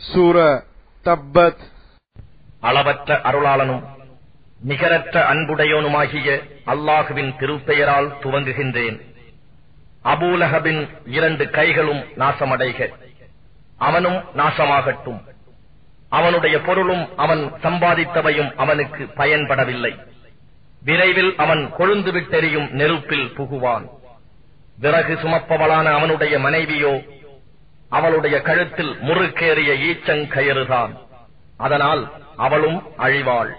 சூர தப்பத். அளவற்ற அருளாளனும் நிகரற்ற அன்புடையோனுமாகிய அல்லாஹுவின் திருப்பெயரால் துவங்குகின்றேன். அபூலஹபின் இரண்டு கைகளும் நாசமடைக. அவனும் நாசமாகட்டும். அவனுடைய பொருளும் அவன் சம்பாதித்தவையும் அவனுக்கு பயன்படவில்லை. விரைவில் அவன் கொழுந்து விட்டெறியும் நெருப்பில் புகுவான். விறகு சுமப்பவளான அவனுடைய மனைவியோ அவளுடைய கழுத்தில் முறுக்கேறிய ஈச்சங்கயிறுதான் அதனால் அவளும் அழிவாள்.